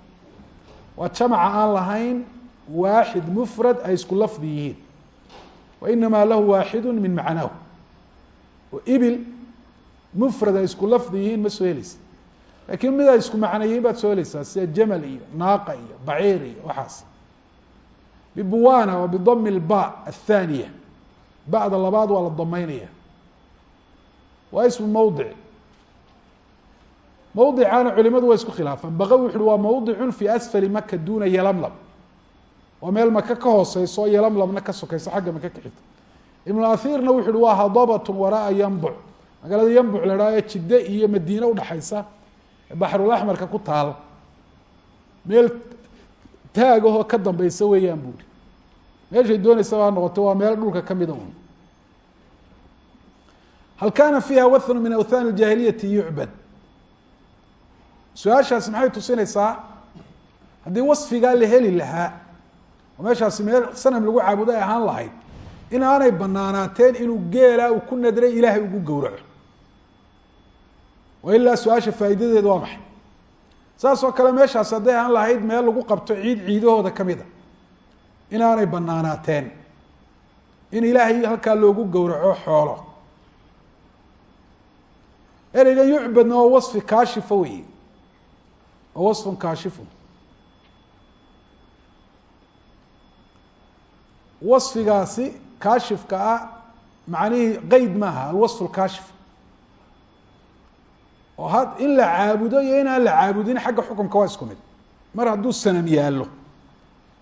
waa jamca aan lahayn waaxid mufrad ay isku lafdi yihiin wainamaa lahu waaxidu min macnaahu oo ibil mufrad ay isku lafdi yihiin ma soo helaysa lakiin mid ay isku macno yihiin baad soo helaysaa sida jamal iyo naaqa iyo baciir iyo waxaas bibuwana wa bidami lba athaniya ba'da labaad waa la dameynaya waa ismu mawdic mawdicaana culimadu waa isku khilaafaan baqawi wuxu uhi waa mawdicun fi asfali maka duna yalamlam waa meel maka ka hooseyso o yalamlamna ka sokeyso xagga maka ka xigta. Ibnu ahiirna wuxu uhi waa hadabatun waraaa yambuc magaalada yambuc la dhaha ee jidde iyo madiine udhexaysa baxrulaxmarka ku taal. Meel taagahoo ka dambeysa weeyaan buuri meeshay dooneysaba ha noqoto waa meel dhulka kamida un hal kaana fiiha wathnu min awthan اjaahiliyati yucbad su'aashaasi maxay tusinaysaa? Haddii wasfigaa la heli lahaa oo meeshaasi meel sanam lagu caabudo ay ahaan lahayd in aanay banaanaateen inuu geelaa uu ku nadray ilaahay ugu gowraco. Wa ilaa su'aasha faa'iidadeedu waa maxay? Saas oo kale meeshaasi hadday ahaan lahayd meel lagu qabto ciid ciidahooda ka mid a inaanay banaanaateen in ilaahay halkaa loogu gowraco xoolo. Ereyga yucbadna oo wasfi kaashifa wey oo wasfun kaashifun wasfigaasi kaashifka ah macnihii qeyd maaha alwasf lkaashif oo had in la caabudo iyo in aan la caabudin xagga xukumka waa isku mid mar hadduu sanam yaallo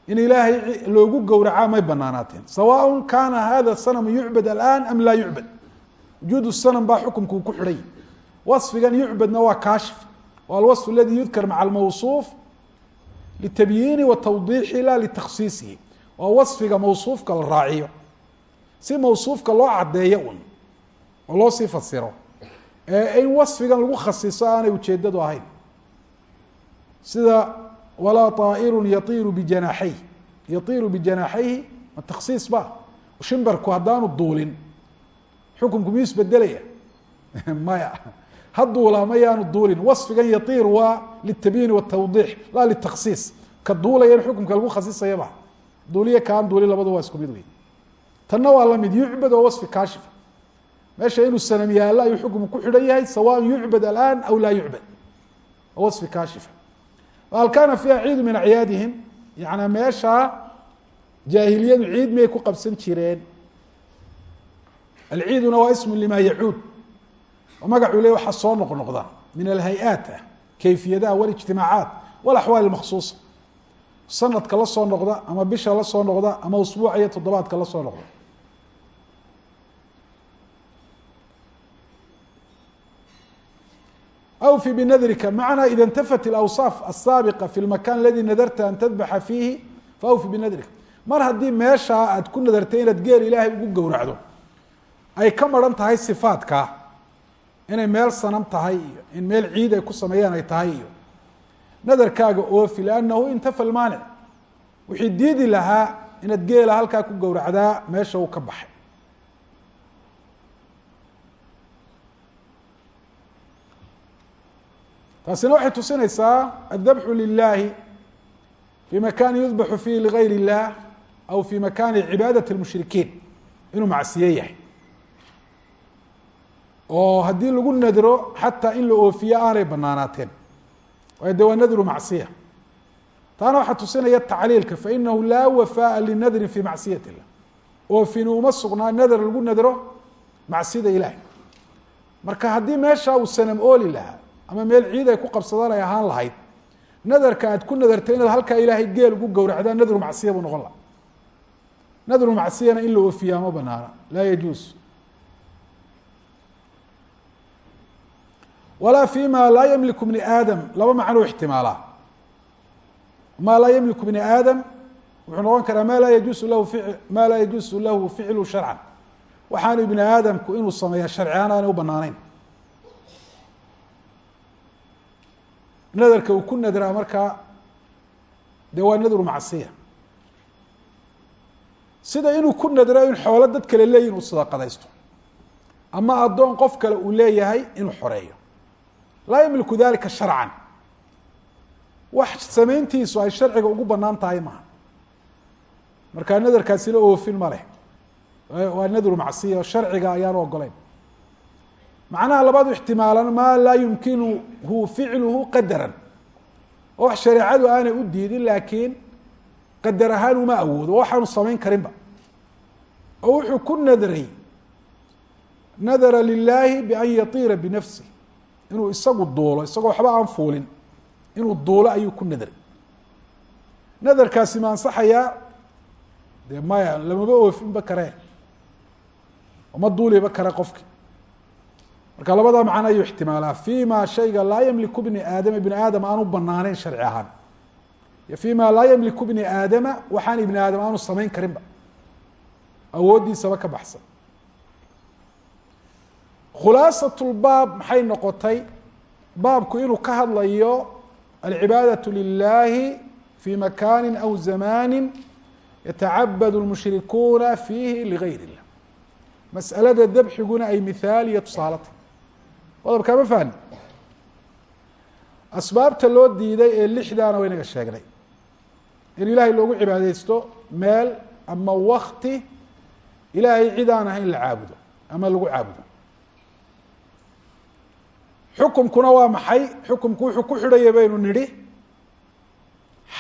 in ilaahay loogu gowracaa may banaanaateen sawaء kana hada sanam yucbad alan am laa yucbad wujuud sanam baa xukumka uu ku xidhay waصfigan yucbadna waa kaashif wa alwaصf aladi yudkar maca almawصuuf litabyiini watawdiixi la litakhsiisihi waa waصfiga mawصuufka la raaciyo si mawصuufka loo cadeeyo un oo loo sii fasiro ee in waصfigan lagu khasiso aanay ujeedadu ahayn sida walaa طaa'iru yaiiru bijanaaxayh yaiiru bijanaaxayhi ma taksiis ba shimbarku haddaanu duulin xukunku miyuu isbedelaya *laughs* maya ha duulaa mayaanu duulin waصfigan yaiir waa litabyiini watawdiix laa litaksiis ka duulaya in xukumka lagu khasisayaba duuliye kaan duulin labadu waa isku mid wey tanna waa lamid yucbad oo waصfi kaashifa meesha inuu sanam yaallo ayuu xukumku ku xidhan yahay sawaء yucbad alaan aw laa yucbad oo waصfi kaashifa hal kaana fiiha ciidu min acyaadihim yana meeshaa jaahiliyadu ciid miyay ku qabsan jireen alciiduna waa ismu lima yacuud oo magacuu le waxaa soo noq noqda min alhay-aat ah kayfiyadaha walijtimaacaat walaxwaal maksuusa sanadka la soo noqda ama bisha la soo noqda ama usbuuca iyo toddobaadka la soo noqda. Awfi binadrika macnaa ida اntafat اlawsaaf asaabiqa fi lmakan aladi nadarta an tadbaxa fiihi faawfi binadrika. Mar haddii meeshaa aad ku nadartay inaad geel ilaahay ugu gowracdo ay ka maran tahay sifaadkaa inay meel sanam tahay iyo in meel ciid ay ku sameeyaan ay tahay iyo nadarkaaga oofi liannahu intafa lmaanic wixii diidi lahaa inaad geela halkaa ku gowracdaa meesha uu ka baxay taasina waxay tusinaysaa aلdabxu lilahi fi makani yudbaxu fihi ligayr الlah aw fi makani cibaadaة الmushrikiin inuu macsiye yahay oo haddii lagu nadro xataa in la oofiyo aanay banaanaateen waayo de waa nadru macsiya. Taana waxaa tusinaya tacliilka fainahu laa wafaaa linadrin fi macsiyat illah. Oofin uma sugnaa nadar lagu nadro macsida ilaahay. Marka haddii meeshaa uu sanam ooli lahaa ama meel ciid ay ku qabsadaan ay ahaan lahayd nadarka aad ku nadartay inaad halkaa ilaahay geel ugu gowracdaa nadru macsiya buu noqon laha nadru macsiyana in la oofiyaa ma banaana laa yajuus. Walaa fi ma laa yamliku bni aadam laba macnuu ixtimaalaa. Ma laa yamliku bni aadam wuxuu noqon karaa ma laa yajuusu lahu ma laa yajuusu lahu ficlu sharcan. Waxaanu ibni aadamku inuu sameeya sharci ahaan aanay u banaaneyn nadarka uu ku nadraa markaa dee waa nadru macsiya. Sida inuu ku nadro in xoolo dad kale leeyihiin uu sadaqadaysto. Ama addoon qof kale uu leeyahay inuu xoreeyo laa yamliku dalika sharcan. Wax samayntiisu ay sharciga ugu bannaan tahay maha markaa nadarkaasina oofin ma leh. Waa nadru macsiya oo sharciga ayaanu ogoleyn macnaha labaadu ixtimaalan maa laa yumkinuhu ficluhu qadaran. Oo wax shareecadu aanay u diidin laakiin qadar ahaan uma awoodo waxaanu samayn karinba. Oo wuxuu ku nadray nadara lilaahi bian yatiira binafsih inuu isagu duulo isagoo waxba aan fuulin inuu duulo ayuu ku nadray nadarkaasi ma ansaxayaa dee maya lamaba oofinba karee ma duuliba kare qofki. Marka labada macno ayuu ixtimaalaa. Fi ma shayga laa yamliku bni aadama ibni aadam aanu banaaneyn sharci ahaan. Iyo fi ma laa yamliku bni aadama waxaan ibni aadam aanu samayn karinba. Awooddiisaba ka baxsan khulaasat lbaab maxay noqotay? Baabku inuu ka hadlayo alcibaadaة lilahi fi makani aw zamani yatacabad lmushrikuuna fiihi ligayr اllah mas'alada dabxiguna ay mithaal iyo tusaalata qodobkaa ma fahni asbaabta loo diiday ee lixdaana waynaga sheegnay. In ilaahay loogu cibaadeysto meel ama wakti ilaahay cid aan ahayn la caabudo ama lagu caabudo xukumkuna waa maxay? Xukumku wuxuu ku xidhaya baynu nidhi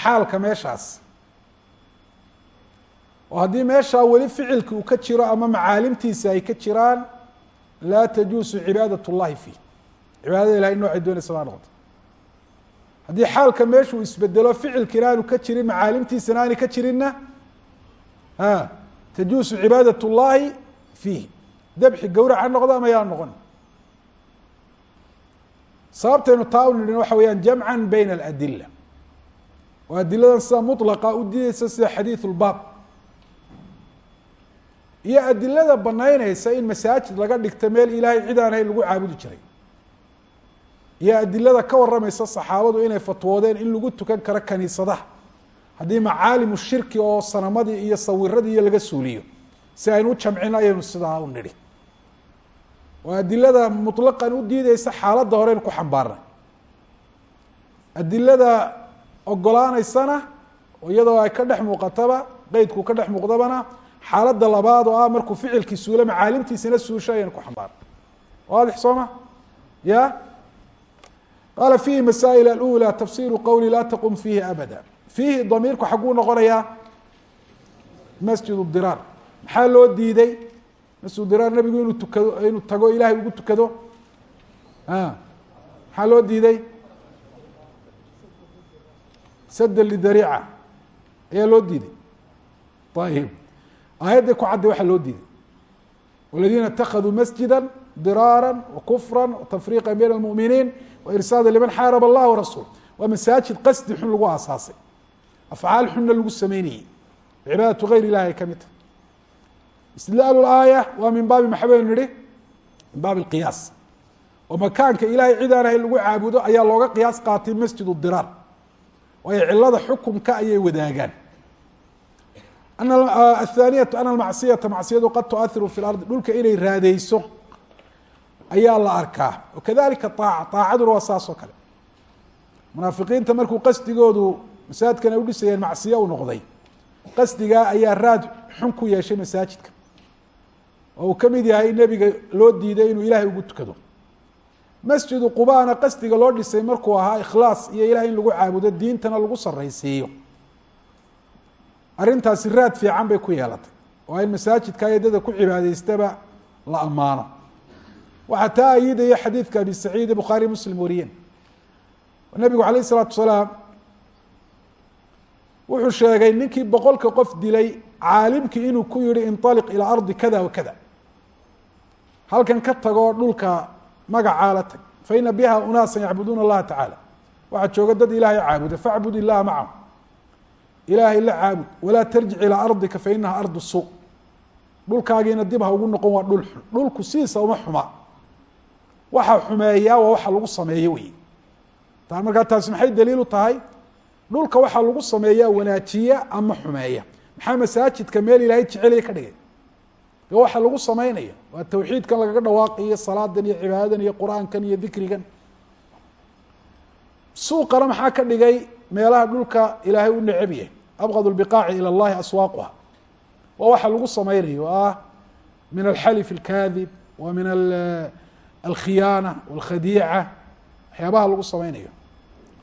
xaalka meeshaas. Oo haddii meeshaa weli ficilki uu ka jiro ama macaalimtiisa ay ka jiraan laa tajuusu cibaadat اllahi fiih cibaadada ilahay noocay doonaysa baa noqota haddii xaalka meeshuu isbedelo ficilkiina aanu ka jirin macaalimtiisana aanay ka jirinna tajuusu cibaadat اllahi fiih debxi gawrac ha noqdo ama yaa noqon sababtaynu taa u nidhin waxa weeyaan jamcan bayna aladila oo adiladan sida mulaqa u diideysa sida xadiidu lbaab iyo adilada banayneysa in masaajid laga dhigta meel ilaahay cidaan aan lagu caabudi jiray. Iyo adilada ka warrameysa saxaabadu inay fatwoodeen in lagu tukan karo kaniisadaha. Haddii macaalimu shirki oo sanamadii iyo sawiradii iyo laga suuliyo. Si aynu u jamcino ayaynu sidaa u nidhi oo adilada muطlaqan u diideysa xaaladda horeynu ku xambaarnay. Adilada ogolaanaysana iyadoo ay ka dhex muuqataba qeydku ka dhex muuqdabana xaaladda labaad oo ah markuu ficilkii suula macaalimtiisana suusha ayaynu ku xambaarnay. Waadix sooma ya? Qaala fiihi masaa'il alula tafsiru qowli laa taqum fiihi abada. Fiihi damiirku xagguu noqonayaa masjid dirar. Maxaa loo diiday? Masjid diraar nabigu inuu tukado inuu tago ilahay ugu tukado. Maxaa loo diiday? Sada lidariica ayaa loo diiday. Ayib aayadday ku cadday waxaa loo diiday. Waladiina اtakaduu masjida diraara wakufra watafriqa bayna اlmuminiin wairsaada liman xaarab allah warasuul waa masaajid qasdi xun lagu aasaasay. Afcaal xunna lagu sameynayey cibaadatu gayr ilahi ka mid tahay istidlaal aaya waa min baabi maxaa baynu nihi min baabi اqiyaas oo makaanka ilahay cid aan ahayn lagu caabudo ayaa looga qiyaas qaatay masjid diraar. Waayo cilada xukumka ayay wadaagaan. Athaaniyatu ana macsiyata macsiyadu qad tuahiru fi lardi dhulka inay raadeyso ayaa la arkaa. Wakadalika aaca aacaduna waa saas oo kale. Munaafiqiinta markuu qasdigoodu masaajidkan ay udhisayeen macsiyo u noqday qasdigaa ayaa raad xun ku yeeshay masaajidka oo uu ka mid yahay nebiga loo diiday inuu ilahay ugu tukado. Masjidu qubana qasdiga loo dhisay markuu ahaa ikhlaas iyo ilahay in lagu caabudo diintana lagu saraysiiyo arrintaasi raad fiican bay ku yeelatay oo in masaajidka ayadada ku cibaadaystaba la ammaano. Waxaa taa ayidaya xadiidka abi saciid bukhaari muslim wariyeen. Nabigu alayh isalaatu salaam wuxuu sheegay ninkii boqolka qof dilay caalimkii inuu ku yihi inaliq ilaa ardi kada wa kada halkan ka tagoo dhulka magacaa la tag faina biha unaasa yacbuduuna اllaha tacaalى waxaa jooga dad ilaahay caabuda facbud illaha macahum ilaahay la caabud. Walaa tarjic ilaa ardika fainaha ardu suu dhulkaagiina dib ha ugu noqon waa dhul xun. Dhulku sidiisa uma xuma. Waxaa xumeeyaa waa waxa lagu sameeyo wey ta markaa taasi maxay daliil u tahay? Dhulka waxaa lagu sameeyaa wanaajiya ama xumeeya. Maxaa masaajidka meel ilaahay jecelya ka dhigay de waxa lagu sameynaya waa tawxiidkan lagaga dhawaaqiyo salaadan iyo cibaadadan iyo qur-aankan iyo dikrigan suuqana maxaa ka dhigay meelaha dhulka ilaahay u necab yahay abqad lbiqaaci ilى اllahi aswaaquha waa waxa lagu sameynayo oo ah min alxalif اlkadib wa min alkhiyaana wاlkhadiica waxyaabaha lagu sameynayo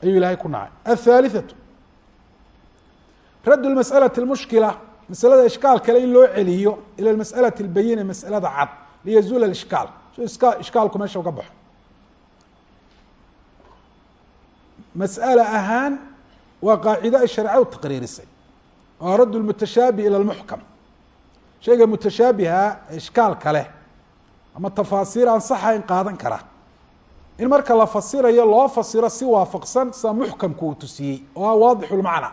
ayuu ilahay ku nacay aلthaaliثaةu radd masأlaة اmushkila masalada ishkaal kale in loo celiyo ilى masأlaة اlbayina masalada cad liyazuula ishkaal si ishkaalku meesha uga baxo masأala ahaan waa qaacido ay shareecadu taqriirisay oo radd اmutashaabih ilى اlmuxkam shayga mutashaabiha ishkaalka leh ama tafaasiir aan saxayn qaadan kara in marka la fasirayo loo fasiro si waafaqsan sida muxkamku uu tusiyey oo ah waadix اlmacna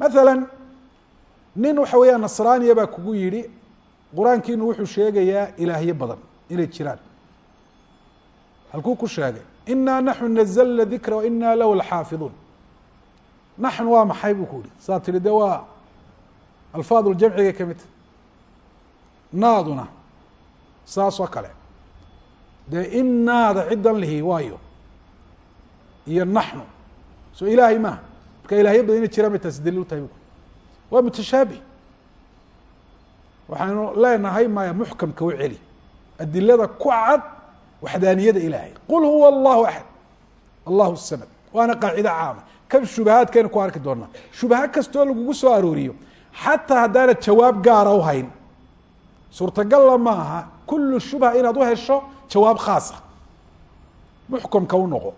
maala nin waxa weeyaa nasraaniya baa kugu yihi qur'aankiinu wuxuu sheegayaa ilaahyo badan inay jiraan. Halkuu ku sheegay inaa naxnu nazlna dikra wainaa lahu laxaafiظuun naxnu waa maxay? buu ku yihi saa tihi de waa alfaad ljamciga ka mid ta naaduna saas oo kale. Dee inaada ciddan lihi waayo iyo naxnu. Soo ilaahay maaha marka ilaahyo badan inay jiraan bay taasi daliil u tahay bu waa mutashaabih waxaanu leenahay maya muxkamka u celi. Adilada ku cad waxdaaniyada ilaahay. Qul huwa allahu axad allahu samad. Waana qaacida caama. Kan shubahaadkaynu ku arki doonaa. Shubaha kastoo lagugu soo arooriyo xataa haddaanad jawaab gaara u hayn suurtagalla ma aha kulu shubha inaad u hesho jawaab khaasa muxkamka u noqo.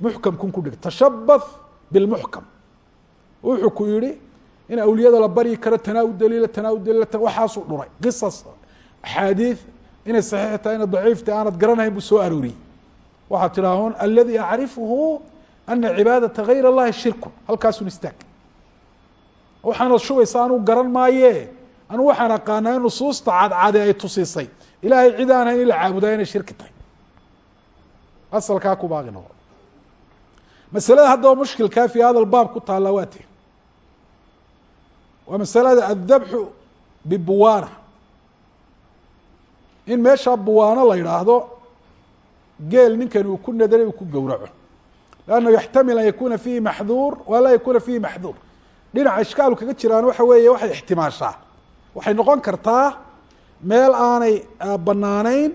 Muxkamkun ku dhig. Tashabath bilmuxkam wuxuu ku yihi in awliyada la baryi karo tanaa u daliila tanaa u daliila waxaasuu dhuray. Qisas. Axaadiid inay saxiix tahay inay daciifta aanad garanahayn buu soo arooriyey. Waxaad tidhaahun aladi acrifuhu ana cibaadata gayr اllahi shirku halkaasun istaag. Waxaanad shubaysa anuu garan maaye. Anu waxaan aqaanaa nusuusta cadcade ay tusisay ilaahay cid in la caabudaa inay shirki tahay. Asalkaa ku noqo masalada haddaba mushkilkaa fi hada baab ku taalla waa ti waa masalada addabxu bibuwaana in meeshaa buwaano la yidhaahdo geel ninkan uu ku nadaray uu ku gowraco. Lannahu yaxtamil an yakuna fiihi maxduur wa laa yakuna fiihi maxduur. Dhinaca ishkaalu kaga jiraan waxa weeye waxay ixtimaashaa. Waxay noqon kartaa meel aanay banaanayn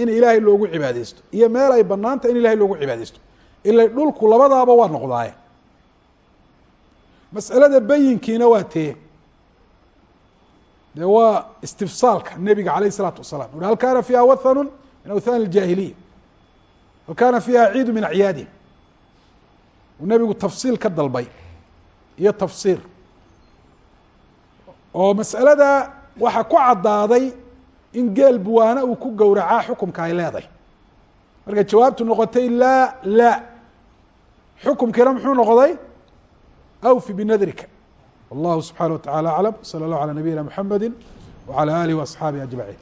in ilaahay loogu cibaadeysto iyo meel ay banaantah in ilahay loogu cibaadeysto ila dhulku labadaaba waa noqdaaye. Mas'alada bayinkiina waa tee de waa istifsaalka nebiga alayh الsalaatu wasalaam ui hal kana fiiha wathanu min awthan اljaahiliya hal kana fiiha ciidu min acyaadihim uu nebigu tafsiil ka dalbay iyo tafsiir oo mas'alada waxaa ku caddaaday in geel buwaana uu ku gowracaa xukumka ay leedahay markay jawaabtu noqotay laa la xukumkiina muxuu noqday awfi binadrika wallahu subxanaه wa taعalى aclam slى اllah alى nabiyina mxamedi wعalى alih وaصxaabihi aجmaعin